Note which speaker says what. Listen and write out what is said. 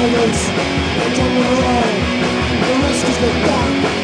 Speaker 1: silence, the road, the risk is the back.